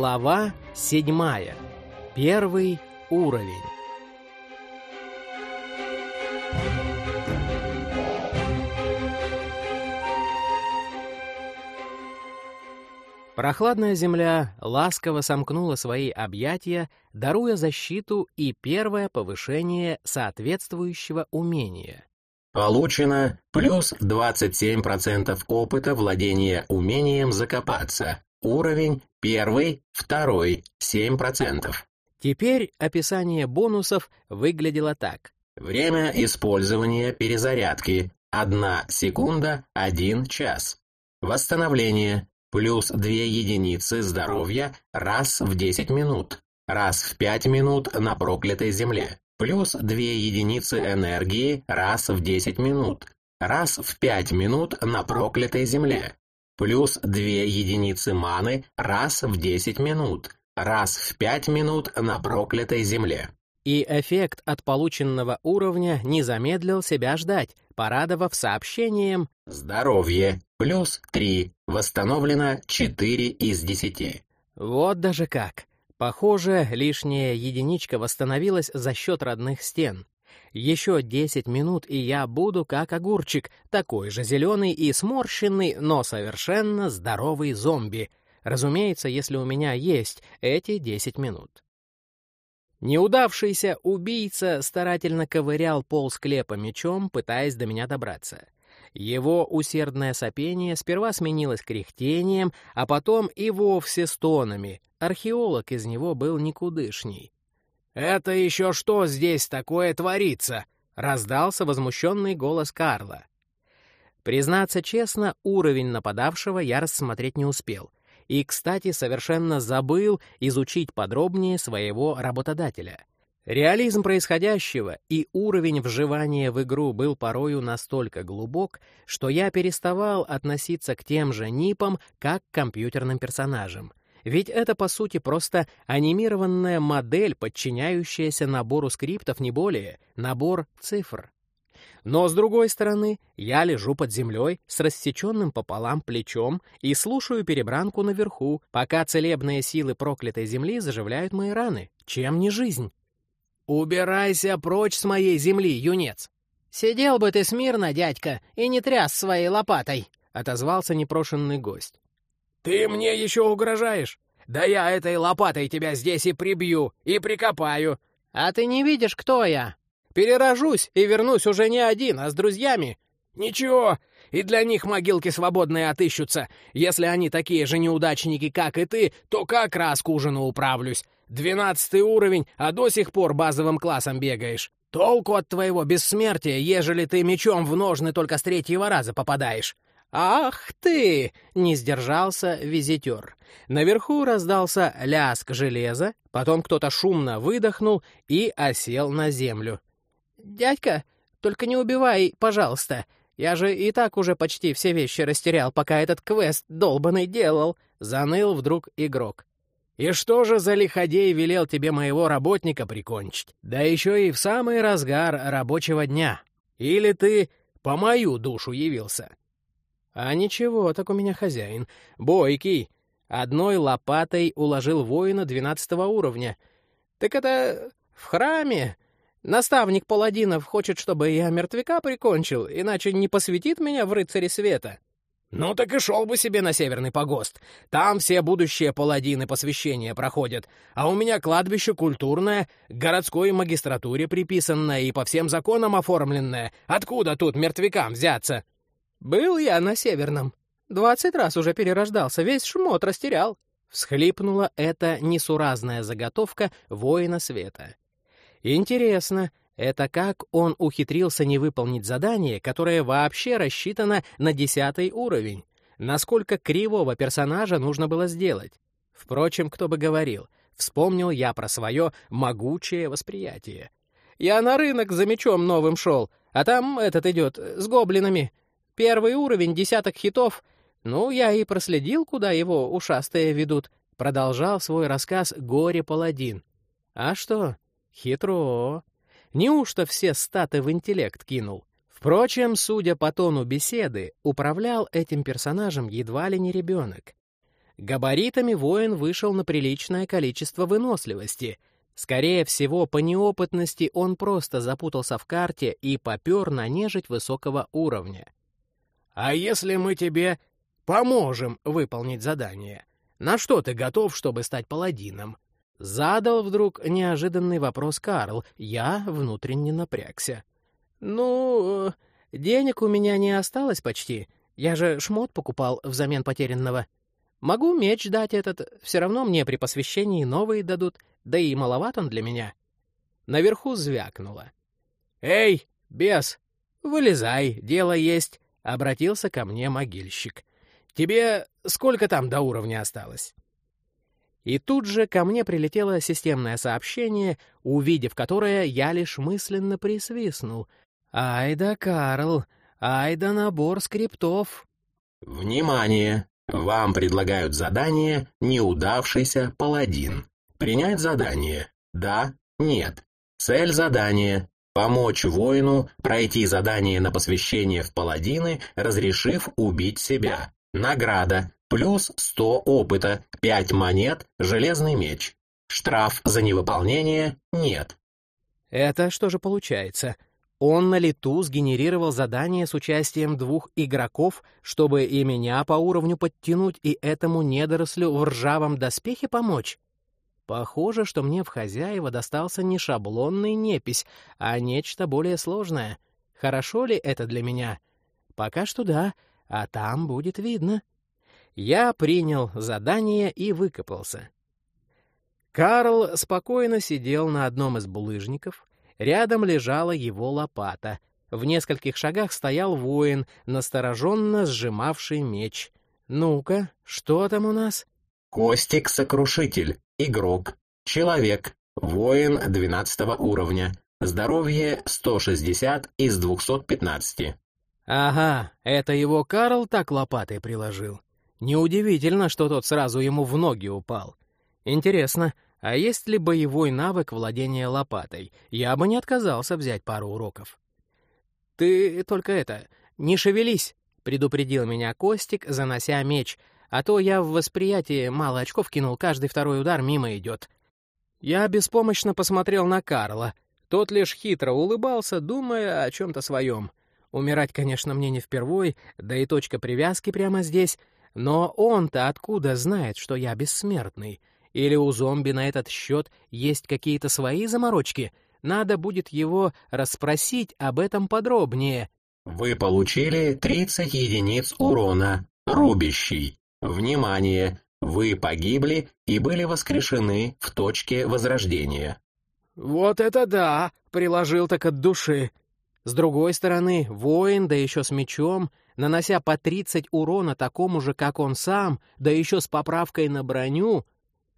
Глава седьмая. Первый уровень. Прохладная земля ласково сомкнула свои объятия, даруя защиту и первое повышение соответствующего умения. Получено плюс 27% опыта владения умением закопаться. Уровень первый, второй, 7%. Теперь описание бонусов выглядело так. Время использования перезарядки 1 секунда 1 час. Восстановление плюс 2 единицы здоровья раз в 10 минут, раз в 5 минут на проклятой земле, плюс 2 единицы энергии раз в 10 минут, раз в 5 минут на проклятой земле, плюс 2 единицы маны раз в 10 минут, раз в 5 минут на проклятой земле. И эффект от полученного уровня не замедлил себя ждать, порадовав сообщением «Здоровье, плюс 3, восстановлено 4 из 10». Вот даже как. Похоже, лишняя единичка восстановилась за счет родных стен. Еще 10 минут, и я буду как огурчик, такой же зеленый и сморщенный, но совершенно здоровый зомби. Разумеется, если у меня есть эти 10 минут. Неудавшийся убийца старательно ковырял пол склепа мечом, пытаясь до меня добраться. Его усердное сопение сперва сменилось кряхтением, а потом и вовсе стонами. Археолог из него был никудышний. «Это еще что здесь такое творится?» — раздался возмущенный голос Карла. Признаться честно, уровень нападавшего я рассмотреть не успел — и, кстати, совершенно забыл изучить подробнее своего работодателя. Реализм происходящего и уровень вживания в игру был порою настолько глубок, что я переставал относиться к тем же НИПам, как к компьютерным персонажам. Ведь это, по сути, просто анимированная модель, подчиняющаяся набору скриптов, не более, набор цифр. Но, с другой стороны, я лежу под землей с рассеченным пополам плечом и слушаю перебранку наверху, пока целебные силы проклятой земли заживляют мои раны. Чем не жизнь? «Убирайся прочь с моей земли, юнец!» «Сидел бы ты смирно, дядька, и не тряс своей лопатой!» — отозвался непрошенный гость. «Ты мне еще угрожаешь? Да я этой лопатой тебя здесь и прибью, и прикопаю!» «А ты не видишь, кто я?» Перерожусь и вернусь уже не один, а с друзьями. Ничего, и для них могилки свободные отыщутся. Если они такие же неудачники, как и ты, то как раз к ужину управлюсь. Двенадцатый уровень, а до сих пор базовым классом бегаешь. Толку от твоего бессмертия, ежели ты мечом в ножны только с третьего раза попадаешь. «Ах ты!» — не сдержался визитер. Наверху раздался ляск железа, потом кто-то шумно выдохнул и осел на землю. «Дядька, только не убивай, пожалуйста. Я же и так уже почти все вещи растерял, пока этот квест долбанный делал», — заныл вдруг игрок. «И что же за лиходей велел тебе моего работника прикончить? Да еще и в самый разгар рабочего дня. Или ты по мою душу явился?» «А ничего, так у меня хозяин. Бойкий. Одной лопатой уложил воина двенадцатого уровня. Так это в храме?» Наставник паладинов хочет, чтобы я мертвяка прикончил, иначе не посвятит меня в рыцаре света. Ну так и шел бы себе на северный погост. Там все будущие паладины посвящения проходят, а у меня кладбище культурное, к городской магистратуре приписанное и по всем законам оформленное. Откуда тут мертвякам взяться? Был я на северном. Двадцать раз уже перерождался, весь шмот растерял. Всхлипнула эта несуразная заготовка воина света. Интересно, это как он ухитрился не выполнить задание, которое вообще рассчитано на десятый уровень? Насколько кривого персонажа нужно было сделать? Впрочем, кто бы говорил, вспомнил я про свое могучее восприятие. Я на рынок за мечом новым шел, а там этот идет с гоблинами. Первый уровень, десяток хитов. Ну, я и проследил, куда его ушастые ведут. Продолжал свой рассказ горе-паладин. А что, Хитро. Неужто все статы в интеллект кинул? Впрочем, судя по тону беседы, управлял этим персонажем едва ли не ребенок. Габаритами воин вышел на приличное количество выносливости. Скорее всего, по неопытности он просто запутался в карте и попер на нежить высокого уровня. «А если мы тебе поможем выполнить задание? На что ты готов, чтобы стать паладином?» Задал вдруг неожиданный вопрос Карл. Я внутренне напрягся. «Ну, денег у меня не осталось почти. Я же шмот покупал взамен потерянного. Могу меч дать этот, все равно мне при посвящении новые дадут, да и маловат он для меня». Наверху звякнуло. «Эй, бес, вылезай, дело есть», — обратился ко мне могильщик. «Тебе сколько там до уровня осталось?» И тут же ко мне прилетело системное сообщение, увидев которое, я лишь мысленно присвистнул. «Ай да, Карл! Ай да набор скриптов!» «Внимание! Вам предлагают задание «Неудавшийся паладин». Принять задание? Да? Нет. Цель задания – помочь воину пройти задание на посвящение в паладины, разрешив убить себя. Награда Плюс 100 опыта, 5 монет, железный меч. Штраф за невыполнение нет. Это что же получается? Он на лету сгенерировал задание с участием двух игроков, чтобы и меня по уровню подтянуть, и этому недорослю в ржавом доспехе помочь? Похоже, что мне в хозяева достался не шаблонный непись, а нечто более сложное. Хорошо ли это для меня? Пока что да, а там будет видно. Я принял задание и выкопался. Карл спокойно сидел на одном из булыжников. Рядом лежала его лопата. В нескольких шагах стоял воин, настороженно сжимавший меч. «Ну-ка, что там у нас?» «Костик-сокрушитель, игрок, человек, воин 12 уровня, здоровье 160 из 215». «Ага, это его Карл так лопатой приложил. Неудивительно, что тот сразу ему в ноги упал. Интересно, а есть ли боевой навык владения лопатой? Я бы не отказался взять пару уроков. «Ты только это, не шевелись», — предупредил меня Костик, занося меч, а то я в восприятии мало очков кинул, каждый второй удар мимо идет. Я беспомощно посмотрел на Карла. Тот лишь хитро улыбался, думая о чем-то своем. Умирать, конечно, мне не впервой, да и точка привязки прямо здесь — но он-то откуда знает, что я бессмертный? Или у зомби на этот счет есть какие-то свои заморочки? Надо будет его расспросить об этом подробнее. Вы получили 30 единиц урона. Рубящий. Внимание! Вы погибли и были воскрешены в точке возрождения. Вот это да! Приложил так от души. С другой стороны, воин, да еще с мечом, нанося по 30 урона такому же, как он сам, да еще с поправкой на броню,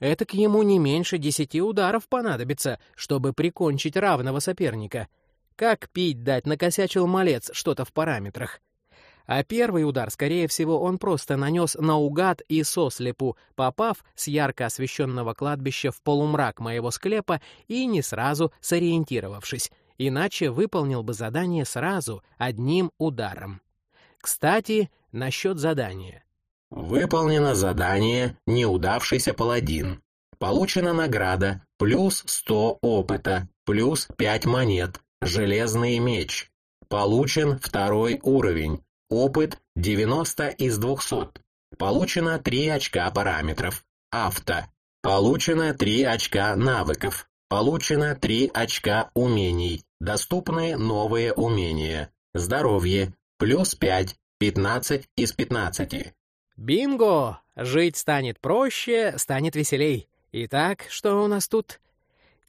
это к ему не меньше десяти ударов понадобится, чтобы прикончить равного соперника. Как пить дать накосячил малец что-то в параметрах. А первый удар, скорее всего, он просто нанес наугад и сослепу, попав с ярко освещенного кладбища в полумрак моего склепа и не сразу сориентировавшись, иначе выполнил бы задание сразу, одним ударом. Кстати, насчет задания. Выполнено задание «Неудавшийся паладин». Получена награда плюс 100 опыта, плюс 5 монет, железный меч. Получен второй уровень, опыт 90 из 200. Получено 3 очка параметров, авто. Получено 3 очка навыков. Получено 3 очка умений. Доступны новые умения. Здоровье Плюс 5, 15 из 15. Бинго! Жить станет проще, станет веселей. Итак, что у нас тут?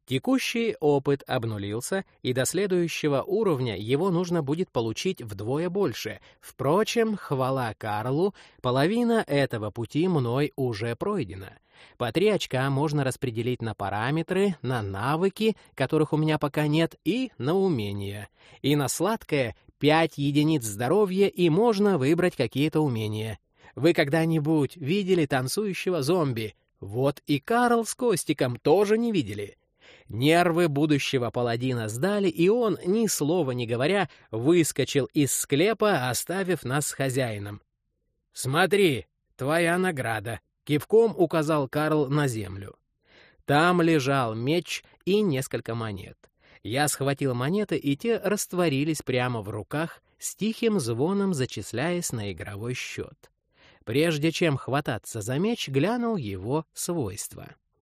Текущий опыт обнулился, и до следующего уровня его нужно будет получить вдвое больше. Впрочем, хвала Карлу, половина этого пути мной уже пройдена. По три очка можно распределить на параметры, на навыки, которых у меня пока нет, и на умения. И на сладкое пять единиц здоровья, и можно выбрать какие-то умения. Вы когда-нибудь видели танцующего зомби? Вот и Карл с Костиком тоже не видели. Нервы будущего паладина сдали, и он, ни слова не говоря, выскочил из склепа, оставив нас с хозяином. «Смотри, твоя награда», Кивком указал Карл на землю. Там лежал меч и несколько монет. Я схватил монеты, и те растворились прямо в руках, с тихим звоном зачисляясь на игровой счет. Прежде чем хвататься за меч, глянул его свойства.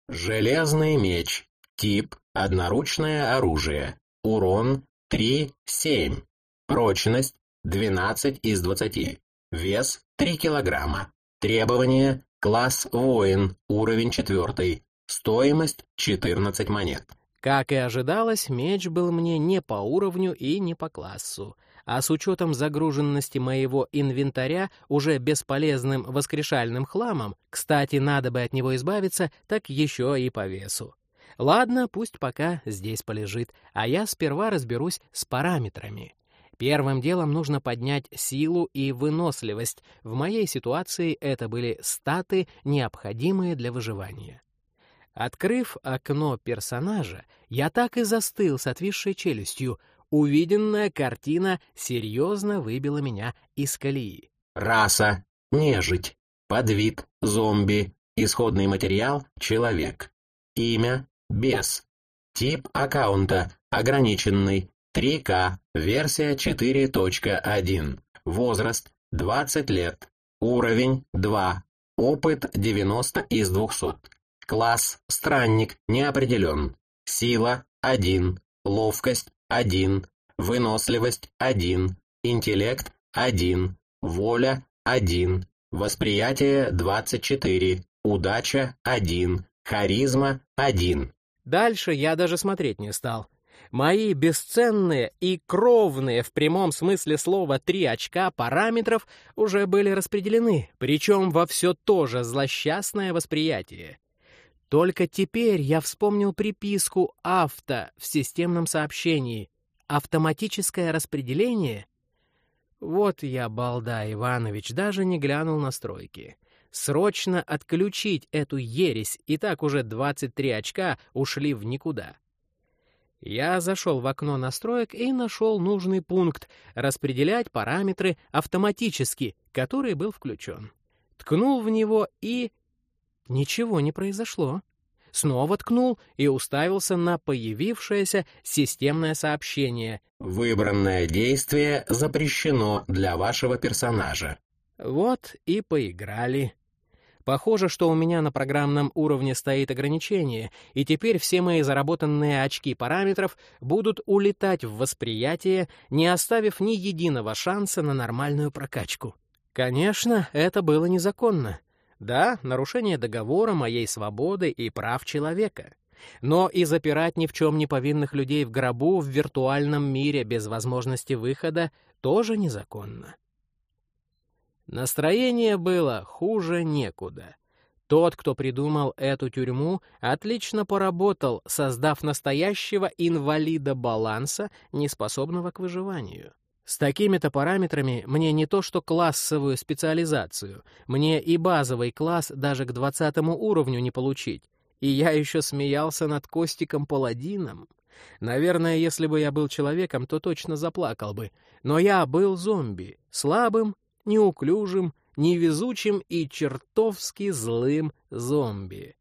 Железный меч. Тип — одноручное оружие. Урон 3-7. Прочность 12 из 20. Вес 3 килограмма. Требования — класс воин, уровень 4. Стоимость 14 монет. Как и ожидалось, меч был мне не по уровню и не по классу. А с учетом загруженности моего инвентаря уже бесполезным воскрешальным хламом, кстати, надо бы от него избавиться, так еще и по весу. Ладно, пусть пока здесь полежит, а я сперва разберусь с параметрами. Первым делом нужно поднять силу и выносливость. В моей ситуации это были статы, необходимые для выживания. Открыв окно персонажа, я так и застыл с отвисшей челюстью. Увиденная картина серьезно выбила меня из колеи. Раса — нежить. Подвид — зомби. Исходный материал — человек. Имя — бес. Тип аккаунта — ограниченный. 3К, версия 4.1. Возраст — 20 лет. Уровень — 2. Опыт — 90 из 200. Класс «Странник» не определен. Сила – 1. Ловкость – 1. Выносливость – 1. Интеллект – 1. Воля – 1. Восприятие – 24. Удача – 1. Харизма – 1. Дальше я даже смотреть не стал. Мои бесценные и кровные в прямом смысле слова три очка параметров уже были распределены, причем во все то же злосчастное восприятие. Только теперь я вспомнил приписку «авто» в системном сообщении. Автоматическое распределение? Вот я, балда Иванович, даже не глянул настройки. Срочно отключить эту ересь, и так уже 23 очка ушли в никуда. Я зашел в окно настроек и нашел нужный пункт «Распределять параметры автоматически», который был включен. Ткнул в него и Ничего не произошло. Снова ткнул и уставился на появившееся системное сообщение. «Выбранное действие запрещено для вашего персонажа». Вот и поиграли. Похоже, что у меня на программном уровне стоит ограничение, и теперь все мои заработанные очки параметров будут улетать в восприятие, не оставив ни единого шанса на нормальную прокачку. Конечно, это было незаконно. Да, нарушение договора моей свободы и прав человека. Но и запирать ни в чем не повинных людей в гробу в виртуальном мире без возможности выхода тоже незаконно. Настроение было хуже некуда. Тот, кто придумал эту тюрьму, отлично поработал, создав настоящего инвалида баланса, неспособного к выживанию. С такими-то параметрами мне не то что классовую специализацию, мне и базовый класс даже к двадцатому уровню не получить. И я еще смеялся над Костиком-паладином. Наверное, если бы я был человеком, то точно заплакал бы. Но я был зомби, слабым, неуклюжим, невезучим и чертовски злым зомби.